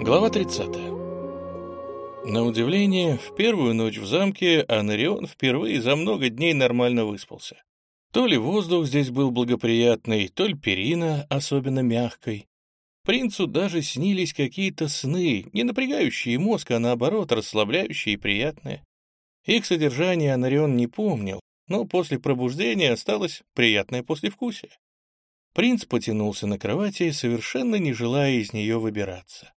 Глава 30. На удивление, в первую ночь в замке Анарион впервые за много дней нормально выспался. То ли воздух здесь был благоприятный, то ли перина особенно мягкой. Принцу даже снились какие-то сны, не напрягающие мозг, а наоборот расслабляющие и приятные. Их содержание Анарион не помнил, но после пробуждения осталось приятное послевкусие. Принц потянулся на кровати, совершенно не желая из нее выбираться.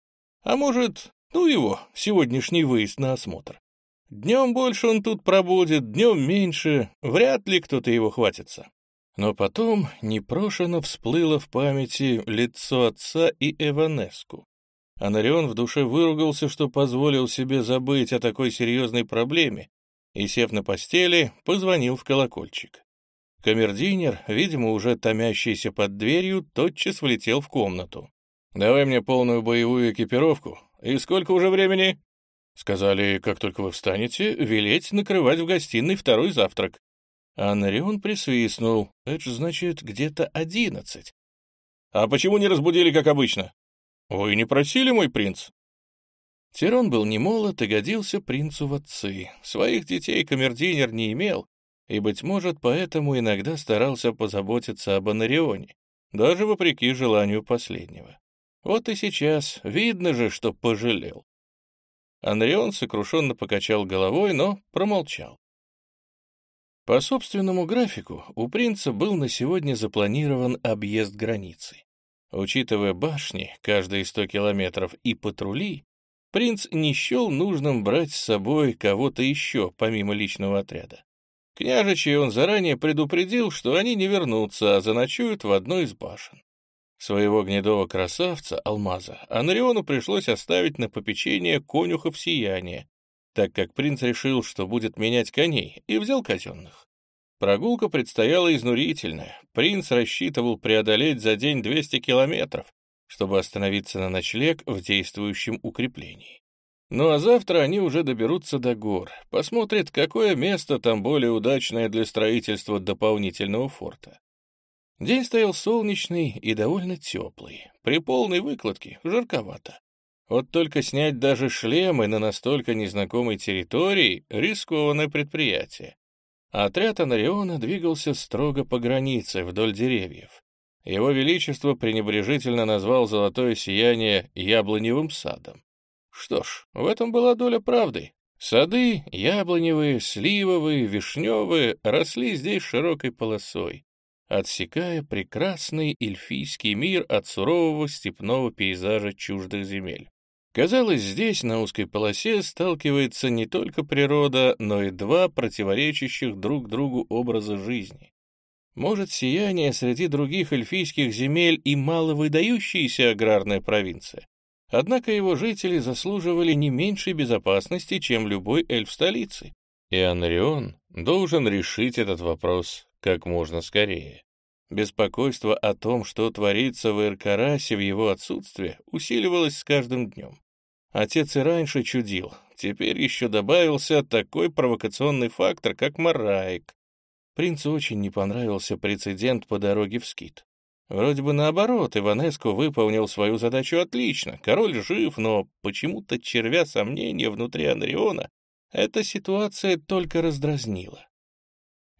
А может, ну его, сегодняшний выезд на осмотр. Днем больше он тут пробудет, днем меньше, вряд ли кто-то его хватится. Но потом непрошено всплыло в памяти лицо отца и Эванеску. Анарион в душе выругался, что позволил себе забыть о такой серьезной проблеме, и, сев на постели, позвонил в колокольчик. Камердинер, видимо, уже томящийся под дверью, тотчас влетел в комнату. «Давай мне полную боевую экипировку. И сколько уже времени?» Сказали, как только вы встанете, велеть накрывать в гостиной второй завтрак. Анрион присвистнул. Это же значит где-то одиннадцать. «А почему не разбудили, как обычно?» «Вы не просили, мой принц?» Тирон был не молод и годился принцу в отцы. Своих детей камердинер не имел, и, быть может, поэтому иногда старался позаботиться об Анарионе, даже вопреки желанию последнего. Вот и сейчас видно же, что пожалел. Анрион сокрушенно покачал головой, но промолчал. По собственному графику у принца был на сегодня запланирован объезд границы. Учитывая башни, каждые сто километров, и патрули, принц не счел нужным брать с собой кого-то еще, помимо личного отряда. Княжичей он заранее предупредил, что они не вернутся, а заночуют в одной из башен. Своего гнедого красавца, Алмаза, Анриону пришлось оставить на попечение конюхов сияния, так как принц решил, что будет менять коней, и взял казенных. Прогулка предстояла изнурительная. Принц рассчитывал преодолеть за день 200 километров, чтобы остановиться на ночлег в действующем укреплении. Ну а завтра они уже доберутся до гор, посмотрят, какое место там более удачное для строительства дополнительного форта. День стоял солнечный и довольно теплый. При полной выкладке жарковато. Вот только снять даже шлемы на настолько незнакомой территории — рискованное предприятие. Отряд Анариона двигался строго по границе, вдоль деревьев. Его Величество пренебрежительно назвал золотое сияние яблоневым садом. Что ж, в этом была доля правды. Сады, яблоневые, сливовые, вишневые, росли здесь широкой полосой отсекая прекрасный эльфийский мир от сурового степного пейзажа чуждых земель. Казалось, здесь, на узкой полосе, сталкивается не только природа, но и два противоречащих друг другу образа жизни. Может, сияние среди других эльфийских земель и маловыдающаяся аграрная провинция. Однако его жители заслуживали не меньшей безопасности, чем любой эльф столицы. И Анрион должен решить этот вопрос как можно скорее. Беспокойство о том, что творится в Иркарасе в его отсутствие, усиливалось с каждым днем. Отец и раньше чудил, теперь еще добавился такой провокационный фактор, как Мараик. Принцу очень не понравился прецедент по дороге в Скит. Вроде бы наоборот, Иванеско выполнил свою задачу отлично, король жив, но почему-то червя сомнения внутри Анриона эта ситуация только раздразнила.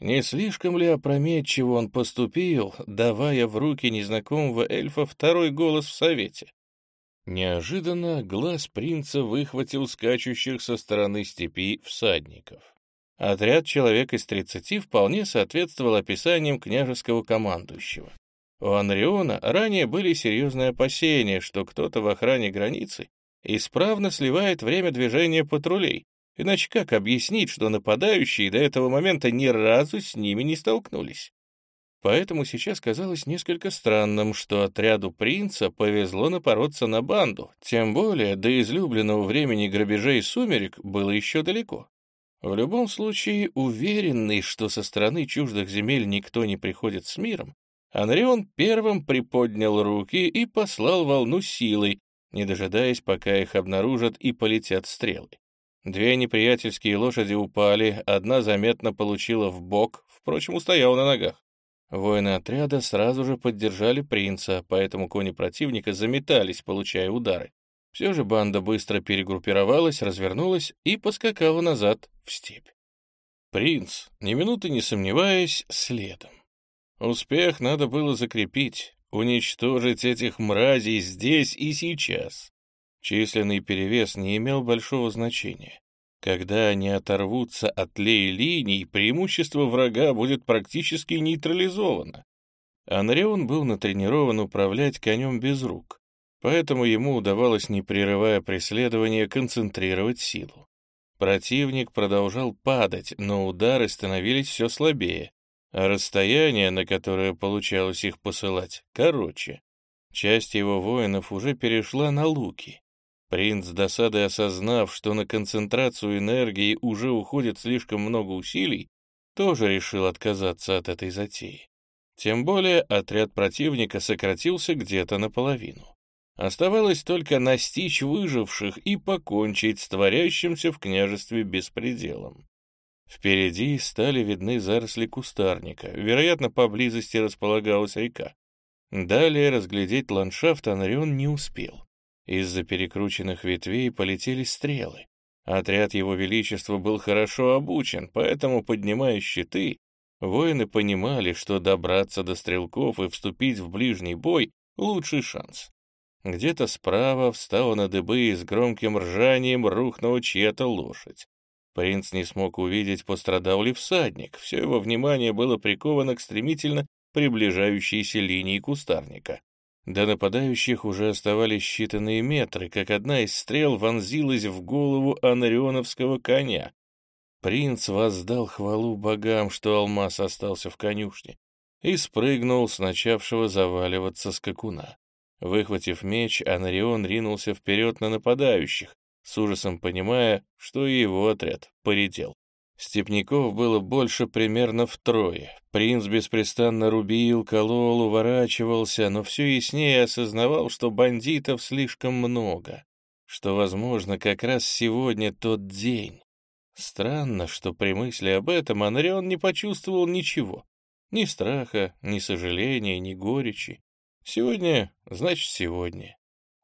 Не слишком ли опрометчиво он поступил, давая в руки незнакомого эльфа второй голос в совете? Неожиданно глаз принца выхватил скачущих со стороны степи всадников. Отряд человек из тридцати вполне соответствовал описаниям княжеского командующего. У Анриона ранее были серьезные опасения, что кто-то в охране границы исправно сливает время движения патрулей, Иначе как объяснить, что нападающие до этого момента ни разу с ними не столкнулись? Поэтому сейчас казалось несколько странным, что отряду принца повезло напороться на банду, тем более до излюбленного времени грабежей сумерек было еще далеко. В любом случае, уверенный, что со стороны чуждых земель никто не приходит с миром, Анрион первым приподнял руки и послал волну силой, не дожидаясь, пока их обнаружат и полетят стрелы. Две неприятельские лошади упали, одна заметно получила в бок, впрочем, устояла на ногах. Воины отряда сразу же поддержали принца, поэтому кони противника заметались, получая удары. Все же банда быстро перегруппировалась, развернулась и поскакала назад в степь. Принц, ни минуты не сомневаясь, следом. Успех надо было закрепить, уничтожить этих мразей здесь и сейчас. Численный перевес не имел большого значения. Когда они оторвутся от лей линий, преимущество врага будет практически нейтрализовано. Анрион был натренирован управлять конем без рук поэтому ему удавалось, не прерывая преследование, концентрировать силу. Противник продолжал падать, но удары становились все слабее, а расстояние, на которое получалось их посылать, короче. Часть его воинов уже перешла на луки. Принц, с досадой осознав, что на концентрацию энергии уже уходит слишком много усилий, тоже решил отказаться от этой затеи. Тем более отряд противника сократился где-то наполовину. Оставалось только настичь выживших и покончить с творящимся в княжестве беспределом. Впереди стали видны заросли кустарника, вероятно, поблизости располагалась река. Далее разглядеть ландшафт Анрион не успел. Из-за перекрученных ветвей полетели стрелы. Отряд его величества был хорошо обучен, поэтому, поднимая щиты, воины понимали, что добраться до стрелков и вступить в ближний бой — лучший шанс. Где-то справа встала на дыбы и с громким ржанием рухнула чья-то лошадь. Принц не смог увидеть, пострадал ли всадник. Все его внимание было приковано к стремительно приближающейся линии кустарника. До нападающих уже оставались считанные метры, как одна из стрел вонзилась в голову анарионовского коня. Принц воздал хвалу богам, что алмаз остался в конюшне, и спрыгнул с начавшего заваливаться скакуна. Выхватив меч, Анарион ринулся вперед на нападающих, с ужасом понимая, что и его отряд поредел. Степняков было больше примерно втрое. Принц беспрестанно рубил, колол, уворачивался, но все яснее осознавал, что бандитов слишком много, что, возможно, как раз сегодня тот день. Странно, что при мысли об этом Анарион не почувствовал ничего. Ни страха, ни сожаления, ни горечи. Сегодня, значит, сегодня.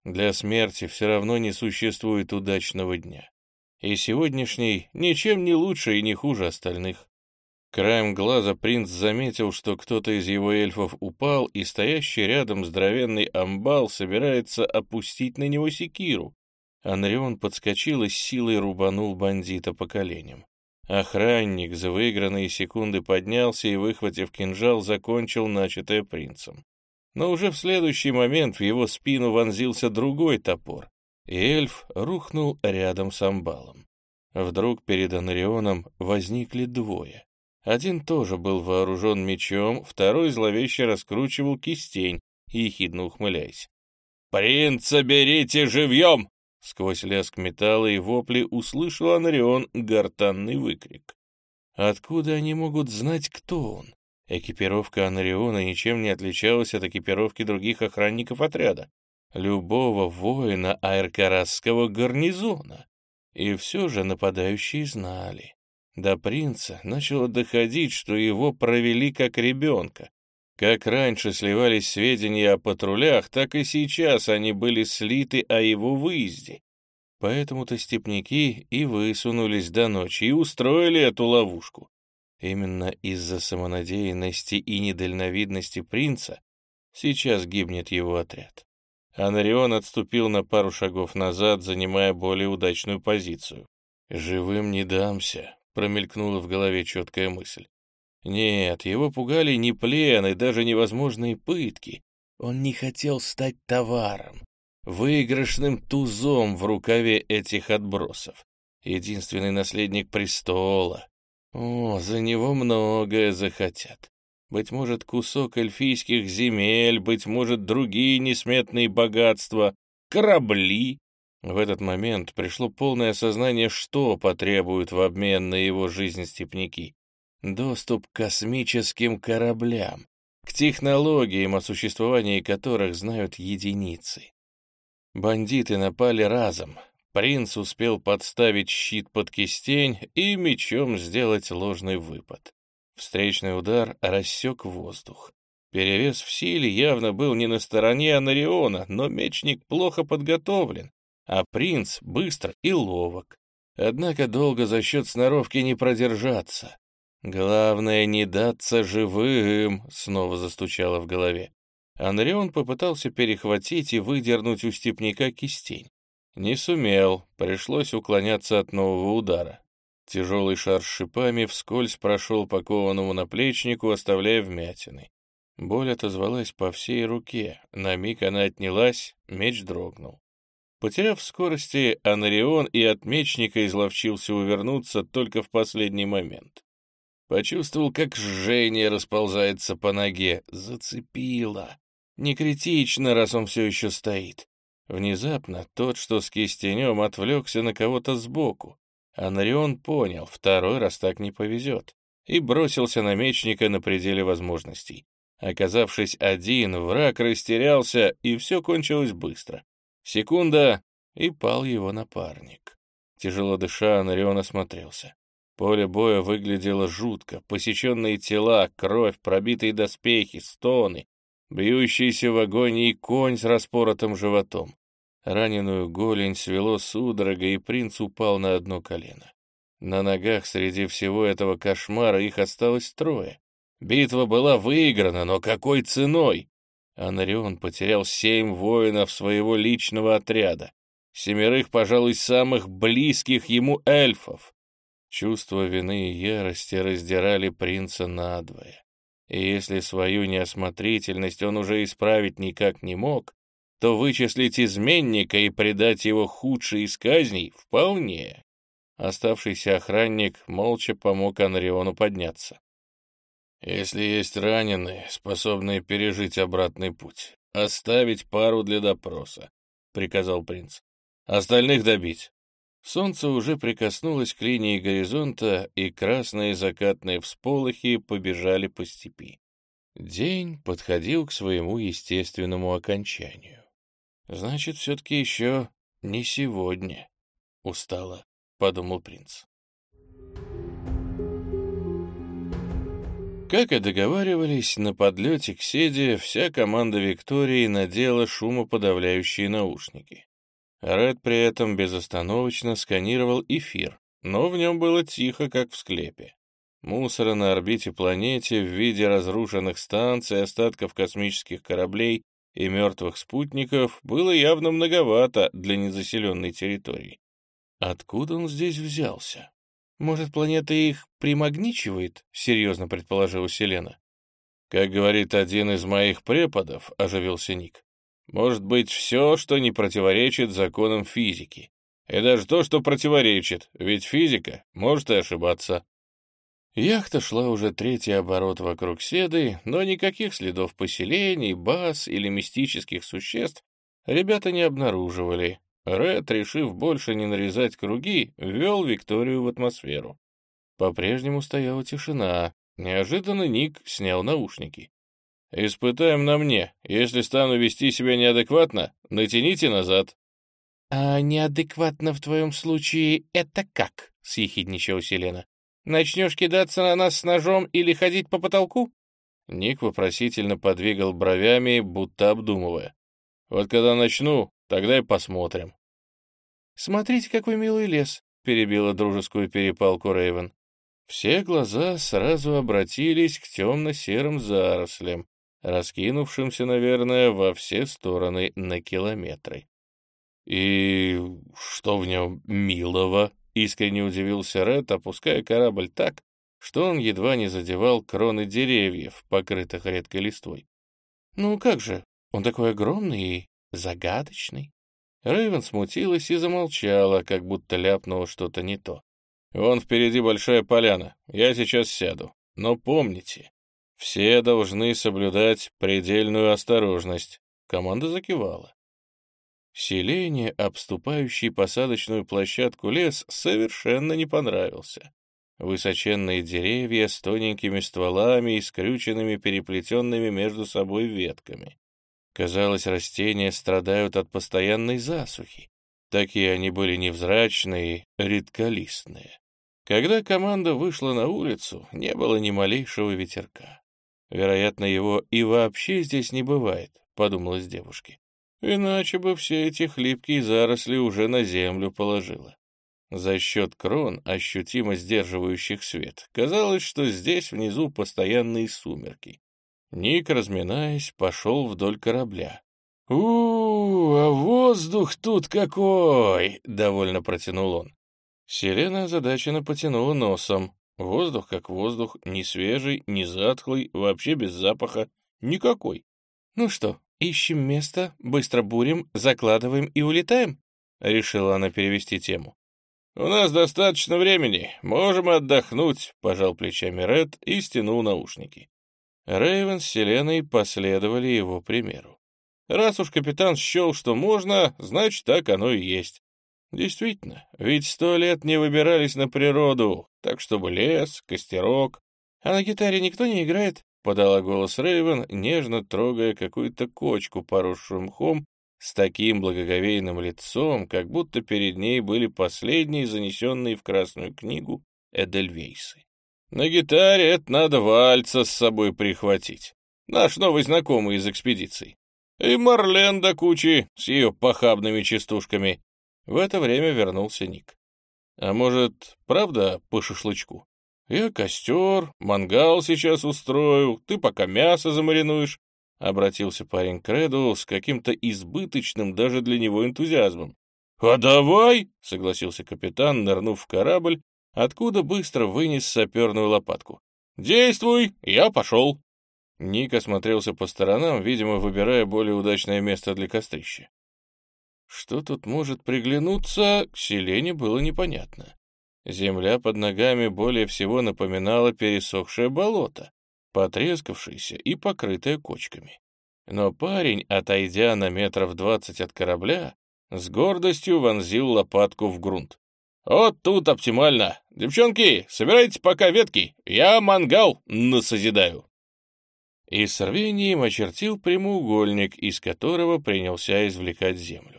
Для смерти все равно не существует удачного дня. И сегодняшний ничем не лучше и не хуже остальных. Краем глаза принц заметил, что кто-то из его эльфов упал, и стоящий рядом здоровенный амбал собирается опустить на него секиру. Анрион подскочил и с силой рубанул бандита по коленям. Охранник за выигранные секунды поднялся и, выхватив кинжал, закончил начатое принцем. Но уже в следующий момент в его спину вонзился другой топор, и эльф рухнул рядом с амбалом. Вдруг перед Анарионом возникли двое. Один тоже был вооружен мечом, второй зловеще раскручивал кистень, ехидно ухмыляясь. «Принца берите живьем!» Сквозь лязг металла и вопли услышал Анарион гортанный выкрик. Откуда они могут знать, кто он? Экипировка Анариона ничем не отличалась от экипировки других охранников отряда, любого воина аэркарасского гарнизона. И все же нападающие знали. До принца начало доходить, что его провели как ребенка. Как раньше сливались сведения о патрулях, так и сейчас они были слиты о его выезде. Поэтому-то степняки и высунулись до ночи и устроили эту ловушку. Именно из-за самонадеянности и недальновидности принца сейчас гибнет его отряд. Анарион отступил на пару шагов назад, занимая более удачную позицию. «Живым не дамся», — промелькнула в голове четкая мысль. Нет, его пугали не плен и даже невозможные пытки. Он не хотел стать товаром, выигрышным тузом в рукаве этих отбросов. Единственный наследник престола, о, за него многое захотят. Быть может, кусок эльфийских земель, быть может, другие несметные богатства, корабли. В этот момент пришло полное осознание, что потребуют в обмен на его жизнь степняки. Доступ к космическим кораблям, к технологиям, о существовании которых знают единицы. Бандиты напали разом, Принц успел подставить щит под кистень и мечом сделать ложный выпад. Встречный удар рассек воздух. Перевес в силе явно был не на стороне Анариона, но мечник плохо подготовлен. а принц быстр и ловок. Однако долго за счет сноровки не продержаться. Главное, не даться живым, снова застучало в голове. Анрион попытался перехватить и выдернуть у степняка кистень. Не сумел, пришлось уклоняться от нового удара. Тяжелый шар с шипами вскользь прошел по кованому наплечнику, оставляя вмятины. Боль отозвалась по всей руке. На миг она отнялась, меч дрогнул. Потеряв скорости, Анарион и от мечника изловчился увернуться только в последний момент. Почувствовал, как жжение расползается по ноге. Зацепило. Не критично, раз он все еще стоит. Внезапно тот, что с кистенем, отвлекся на кого-то сбоку. Анарион понял, второй раз так не повезет, и бросился на мечника на пределе возможностей. Оказавшись один, враг растерялся, и все кончилось быстро. Секунда, и пал его напарник. Тяжело дыша, Анарион осмотрелся. Поле боя выглядело жутко. Посеченные тела, кровь, пробитые доспехи, стоны, бьющийся в агонии конь с распоротым животом. Раненую голень свело судорога, и принц упал на одно колено. На ногах среди всего этого кошмара их осталось трое. Битва была выиграна, но какой ценой? Анарион потерял семь воинов своего личного отряда, семерых, пожалуй, самых близких ему эльфов. Чувство вины и ярости раздирали принца надвое. И если свою неосмотрительность он уже исправить никак не мог, то вычислить изменника и предать его худшей из казней вполне. Оставшийся охранник молча помог Анриону подняться. «Если есть раненые, способные пережить обратный путь, оставить пару для допроса», — приказал принц. «Остальных добить». Солнце уже прикоснулось к линии горизонта, и красные закатные всполохи побежали по степи. День подходил к своему естественному окончанию. «Значит, все-таки еще не сегодня», — устало подумал принц. Как и договаривались, на подлете к Седе вся команда Виктории надела шумоподавляющие наушники. Ред при этом безостановочно сканировал эфир, но в нем было тихо, как в склепе. Мусора на орбите планете в виде разрушенных станций, остатков космических кораблей и мертвых спутников было явно многовато для незаселенной территории. Откуда он здесь взялся? Может, планета их примагничивает? Серьезно предположила Селена. Как говорит один из моих преподов, оживился Ник, может быть все, что не противоречит законам физики. И даже то, что противоречит, ведь физика может и ошибаться. Яхта шла уже третий оборот вокруг Седы, но никаких следов поселений, баз или мистических существ ребята не обнаруживали. Ред, решив больше не нарезать круги, ввел Викторию в атмосферу. По-прежнему стояла тишина. Неожиданно Ник снял наушники. «Испытаем на мне. Если стану вести себя неадекватно, натяните назад». «А неадекватно в твоем случае это как?» — съехидничала Селена. «Начнешь кидаться на нас с ножом или ходить по потолку?» Ник вопросительно подвигал бровями, будто обдумывая. «Вот когда начну, тогда и посмотрим». «Смотрите, какой милый лес», — перебила дружескую перепалку Рейвен. Все глаза сразу обратились к темно-серым зарослям, раскинувшимся, наверное, во все стороны на километры. «И что в нем милого?» — искренне удивился Ред, опуская корабль так, что он едва не задевал кроны деревьев, покрытых редкой листвой. «Ну как же, он такой огромный и загадочный». Рэйвен смутилась и замолчала, как будто ляпнула что-то не то. «Вон впереди большая поляна, я сейчас сяду. Но помните, все должны соблюдать предельную осторожность. Команда закивала. Селение, обступающий посадочную площадку лес, совершенно не понравился. Высоченные деревья с тоненькими стволами и скрюченными переплетенными между собой ветками. Казалось, растения страдают от постоянной засухи. Такие они были невзрачные, редколистные. Когда команда вышла на улицу, не было ни малейшего ветерка. Вероятно, его и вообще здесь не бывает, подумалось девушке. Иначе бы все эти хлипкие заросли уже на землю положило. За счет крон, ощутимо сдерживающих свет, казалось, что здесь внизу постоянные сумерки. Ник, разминаясь, пошел вдоль корабля. у, -у а воздух тут какой!» — довольно протянул он. Селена озадаченно потянула носом. Воздух как воздух, не свежий, не затхлый, вообще без запаха, никакой. «Ну что, ищем место, быстро бурим, закладываем и улетаем?» — решила она перевести тему. «У нас достаточно времени, можем отдохнуть», — пожал плечами Ред и стянул наушники. Рейвен с Селеной последовали его примеру. Раз уж капитан счел, что можно, значит, так оно и есть. Действительно, ведь сто лет не выбирались на природу, так чтобы лес, костерок. А на гитаре никто не играет, — подала голос Рейвен, нежно трогая какую-то кочку, поросшую мхом, с таким благоговейным лицом, как будто перед ней были последние занесенные в Красную книгу Эдельвейсы. «На гитаре это надо вальца с собой прихватить. Наш новый знакомый из экспедиции. И Марлен до кучи с ее похабными частушками». В это время вернулся Ник. «А может, правда по шашлычку? Я костер, мангал сейчас устрою, ты пока мясо замаринуешь, — обратился парень к Реду с каким-то избыточным даже для него энтузиазмом. «А давай!» — согласился капитан, нырнув в корабль, откуда быстро вынес саперную лопатку. «Действуй! Я пошел!» Ник осмотрелся по сторонам, видимо, выбирая более удачное место для кострища. Что тут может приглянуться, к селене было непонятно. Земля под ногами более всего напоминала пересохшее болото потрескавшаяся и покрытая кочками. Но парень, отойдя на метров двадцать от корабля, с гордостью вонзил лопатку в грунт. «Вот тут оптимально! Девчонки, собирайте пока ветки, я мангал насозидаю!» И с рвением очертил прямоугольник, из которого принялся извлекать землю.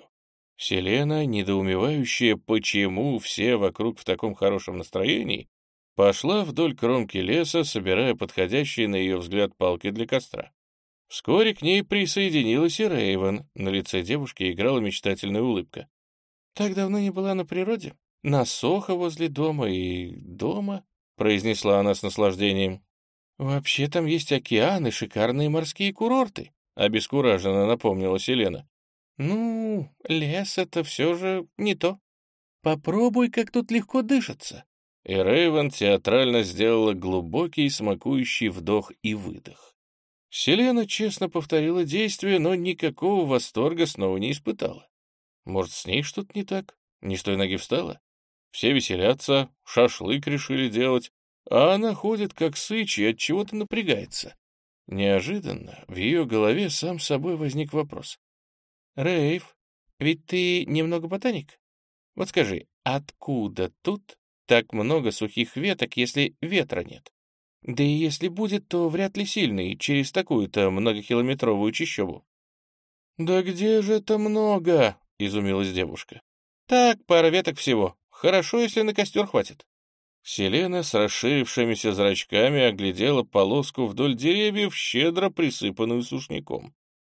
Селена, недоумевающая, почему все вокруг в таком хорошем настроении, Пошла вдоль кромки леса, собирая подходящие на ее взгляд палки для костра. Вскоре к ней присоединилась и Рейвен. На лице девушки играла мечтательная улыбка. «Так давно не была на природе? На Сохо возле дома и дома?» — произнесла она с наслаждением. «Вообще там есть океан и шикарные морские курорты», — обескураженно напомнила Селена. «Ну, лес — это все же не то. Попробуй, как тут легко дышится и Рейвен театрально сделала глубокий смакующий вдох и выдох. Селена честно повторила действие, но никакого восторга снова не испытала. Может, с ней что-то не так? Не с той ноги встала? Все веселятся, шашлык решили делать, а она ходит как сыч и от чего-то напрягается. Неожиданно в ее голове сам собой возник вопрос. «Рейв, ведь ты немного ботаник? Вот скажи, откуда тут так много сухих веток, если ветра нет. Да и если будет, то вряд ли сильный, через такую-то многокилометровую чащобу. «Да где же это много?» — изумилась девушка. «Так, пара веток всего. Хорошо, если на костер хватит». Селена с расширившимися зрачками оглядела полоску вдоль деревьев, щедро присыпанную сушняком.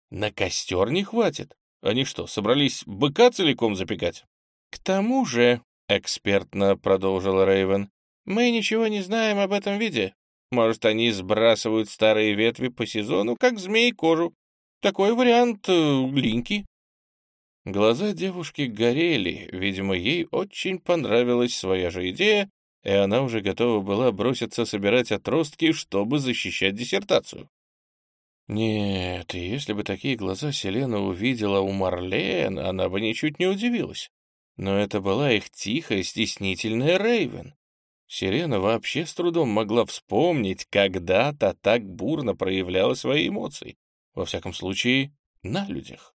«На костер не хватит? Они что, собрались быка целиком запекать?» «К тому же», экспертно продолжил Рейвен. Мы ничего не знаем об этом виде. Может, они сбрасывают старые ветви по сезону, как змеи кожу. Такой вариант э, линьки. Глаза девушки горели, видимо, ей очень понравилась своя же идея, и она уже готова была броситься собирать отростки, чтобы защищать диссертацию. Нет, если бы такие глаза Селена увидела у Марлен, она бы ничуть не удивилась. Но это была их тихая, стеснительная Рейвен. Сирена вообще с трудом могла вспомнить, когда-то так бурно проявляла свои эмоции. Во всяком случае, на людях.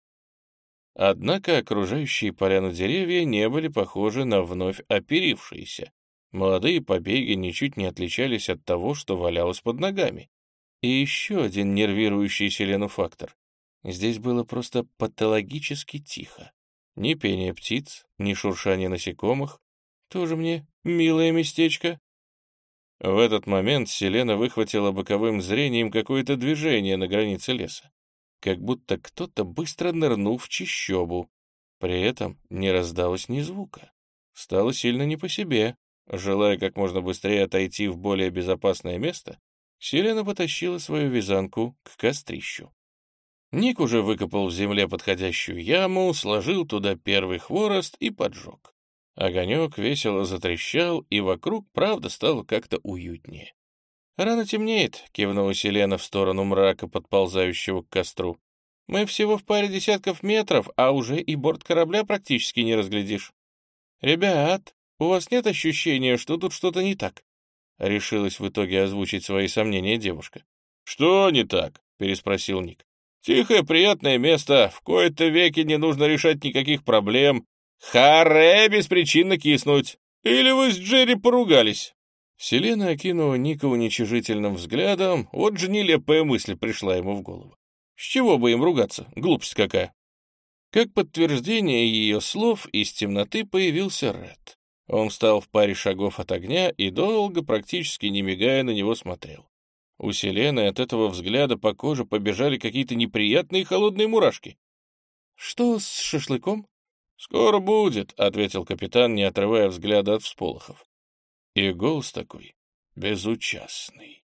Однако окружающие поляну деревья не были похожи на вновь оперившиеся. Молодые побеги ничуть не отличались от того, что валялось под ногами. И еще один нервирующий Селену фактор. Здесь было просто патологически тихо. Ни пения птиц, ни шуршания насекомых. Тоже мне милое местечко. В этот момент Селена выхватила боковым зрением какое-то движение на границе леса. как будто кто-то быстро нырнул в чищобу. При этом не раздалось ни звука. Стало сильно не по себе. Желая как можно быстрее отойти в более безопасное место, Селена потащила свою вязанку к кострищу. Ник уже выкопал в земле подходящую яму, сложил туда первый хворост и поджег. Огонек весело затрещал, и вокруг, правда, стало как-то уютнее. «Рано темнеет», — кивнула Селена в сторону мрака, подползающего к костру. «Мы всего в паре десятков метров, а уже и борт корабля практически не разглядишь». «Ребят, у вас нет ощущения, что тут что-то не так?» Решилась в итоге озвучить свои сомнения девушка. «Что не так?» — переспросил Ник. «Тихое, приятное место, в кои-то веки не нужно решать никаких проблем. Харе беспричинно киснуть. Или вы с Джерри поругались?» Селена окинула Ника уничижительным взглядом, вот же нелепая мысль пришла ему в голову. С чего бы им ругаться, глупость какая. Как подтверждение ее слов из темноты появился Ред. Он встал в паре шагов от огня и долго, практически не мигая, на него смотрел. У Селены от этого взгляда по коже побежали какие-то неприятные холодные мурашки. «Что с шашлыком?» «Скоро будет», — ответил капитан, не отрывая взгляда от всполохов. И голос такой безучастный.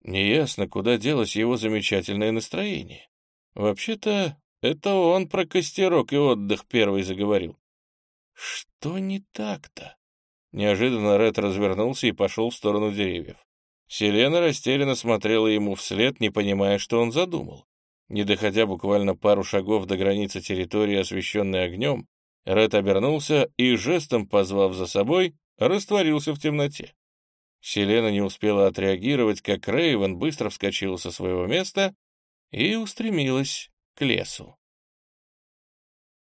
Неясно, куда делось его замечательное настроение. Вообще-то, это он про костерок и отдых первый заговорил. Что не так-то? Неожиданно Ред развернулся и пошел в сторону деревьев. Селена растерянно смотрела ему вслед, не понимая, что он задумал. Не доходя буквально пару шагов до границы территории, освещенной огнем, Ред обернулся и, жестом позвав за собой, растворился в темноте. Селена не успела отреагировать, как Рейвен быстро вскочила со своего места и устремилась к лесу.